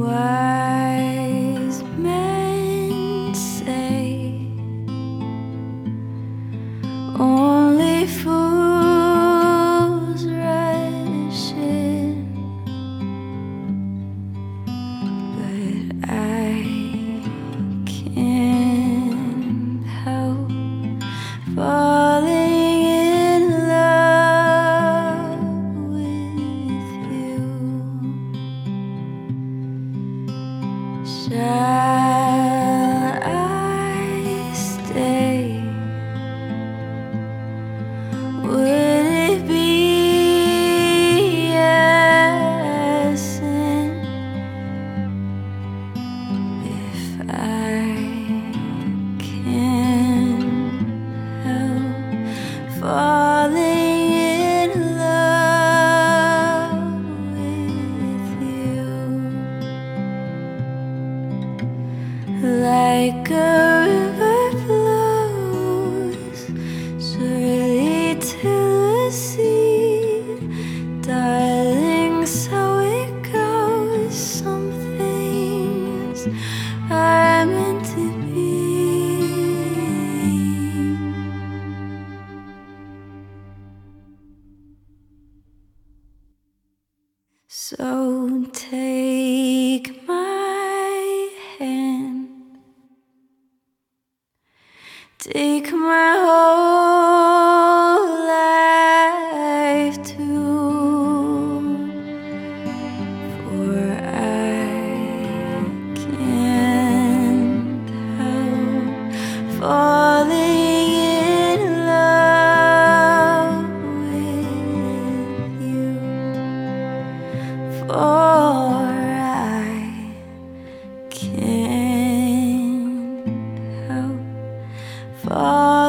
Wise Shall Like a river flows to the sea, darling. So it goes. Some things are meant to be. So take take my whole life too, for I can't help falling in love with you. Falling far.